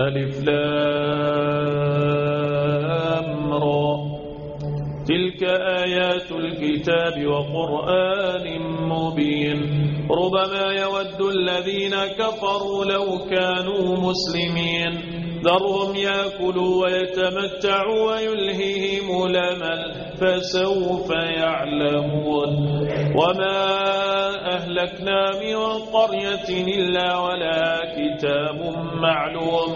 ألف لامرى تلك آيات الكتاب وقرآن مبين. ربما يود الذين كفروا لو كانوا مسلمين. ذرهم يأكلوا ويتمتعوا ويلهيهم لمن فسوف يعلمون. وما أهلكنا من قرية إلا ولا كتاب معلوم.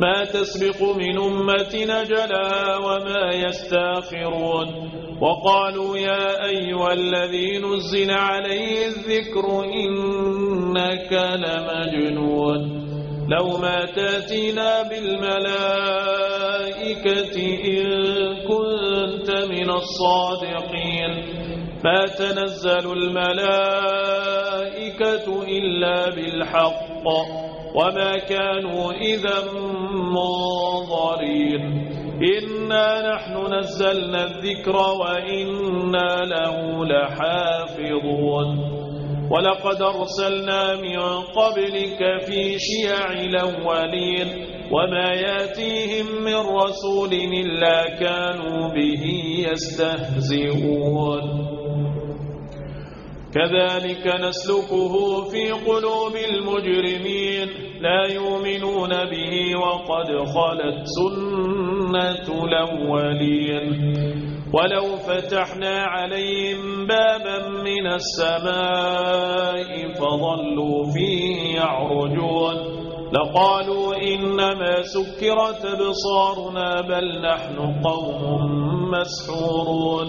ما تسبق من أمة نجلا وما يستأخرون. وقالوا يا أيها الذي نزل عليه الذكر إنك لمجنون. لو ما تأتينا بالملائكة إن كنت من الصادقين. ما تنزل الملائكة إلا بالحق وما كانوا إذا منظرين. إنا نحن نزلنا الذكر وإنا له لحافظون. ولقد أرسلنا من قبلك في شيع الأولين وما يأتيهم من رسول إلا كانوا به يستهزئون. كذلك نسلكه في قلوب المجرمين. لا يؤمنون به وقد خلت سنة الأولين. ولو فتحنا عليهم بابا من السماء فظلوا فيه يعرجون. لقالوا إنما سكرت بصارنا بل نحن قوم مسحورون.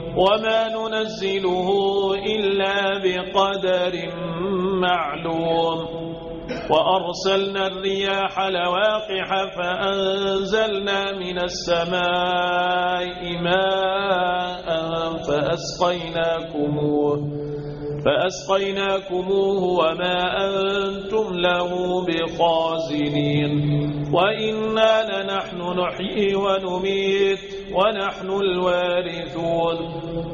وما ننزله إلا بقدر معلوم. وأرسلنا الرياح لواقح فأنزلنا من السماء ماء فأسقيناكموه. فأسقيناكموه وما أنتم له بخازنين. وإنا لنحن نحيي ونميت. ونحن الوارثون.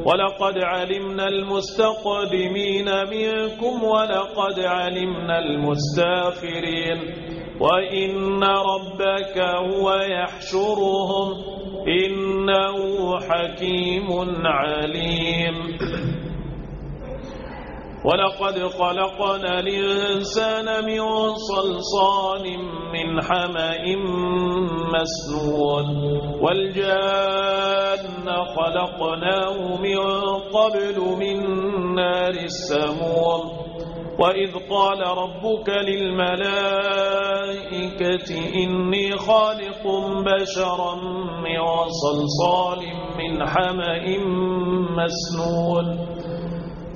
ولقد علمنا المستقدمين منكم ولقد علمنا المستاخرين. وإن ربك هو يحشرهم. إنه حكيم عليم. ولقد خلقنا الإنسان من صلصال من حمأ مسنون والجن خلقناه من قبل من نار السمور وإذ قال ربك للملائكة إني خالق بشرا من صلصال من حمأ مسنون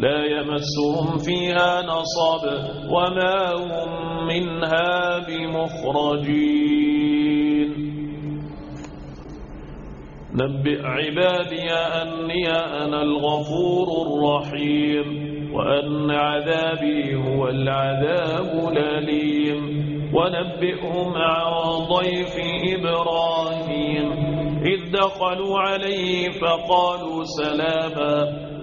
لا يمسهم فيها نصب وما هم منها بمخرجين. نبئ عبادي أني أنا الغفور الرحيم وأن عذابي هو العذاب الأليم. ونبئهم عن ضيف إبراهيم. إذ دخلوا عليه فقالوا سلاما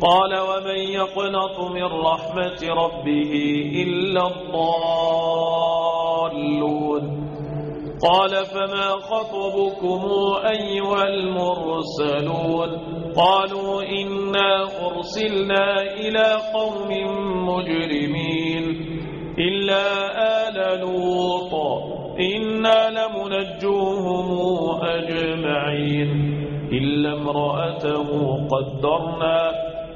قال ومن يقنط من رحمة ربه إلا الضالون. قال فما خطبكم أيها المرسلون؟ قالوا إنا أرسلنا إلى قوم مجرمين إلا آل لوط. إنا لمنجوهم أجمعين. إلا امرأته قدرنا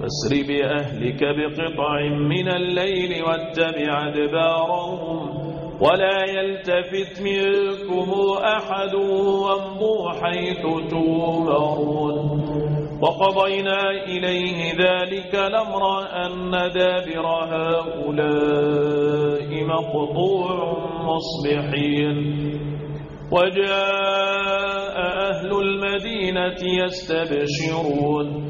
فاسر بأهلك بقطع من الليل واتبع أدبارهم ولا يلتفت منكم أحد وامضوا حيث تومرون وقضينا إليه ذلك لمر أن دابر هؤلاء مقطوع مصبحين وجاء أهل المدينة يستبشرون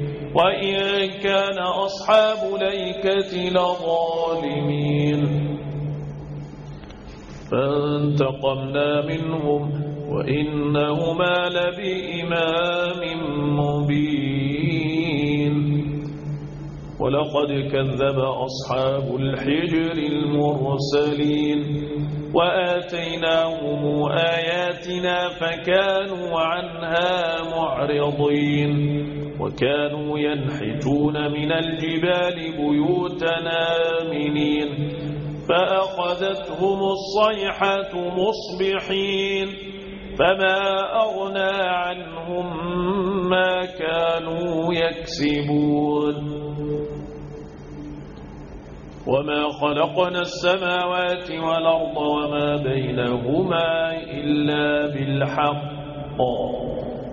وإن كان أصحاب ليكة لظالمين فانتقمنا منهم وإنهما لبإمام مبين ولقد كذب أصحاب الحجر المرسلين وآتيناهم آياتنا فكانوا عنها معرضين وكانوا ينحتون من الجبال بيوتنا آمنين. فأخذتهم الصيحة مصبحين. فما أغنى عنهم ما كانوا يكسبون. وما خلقنا السماوات والأرض وما بينهما إلا بالحق.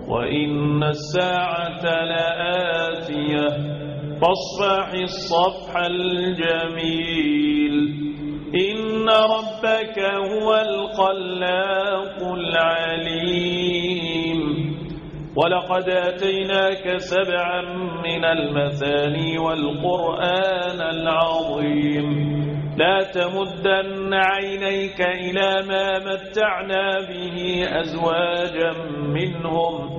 وإن الساعة لآتية فاصفح الصفح الجميل إن ربك هو الخلاق العليم ولقد أتيناك سبعا من المثاني والقرآن العظيم لا تمدن عينيك إلى ما متعنا به أزواجا منهم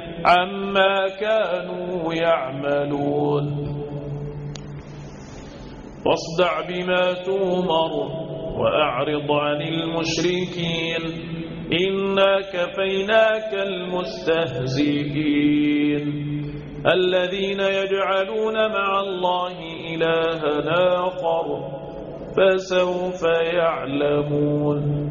عما كانوا يعملون واصدع بما تومر وأعرض عن المشركين إنا كفيناك المستهزئين الذين يجعلون مع الله إلها آخر فسوف يعلمون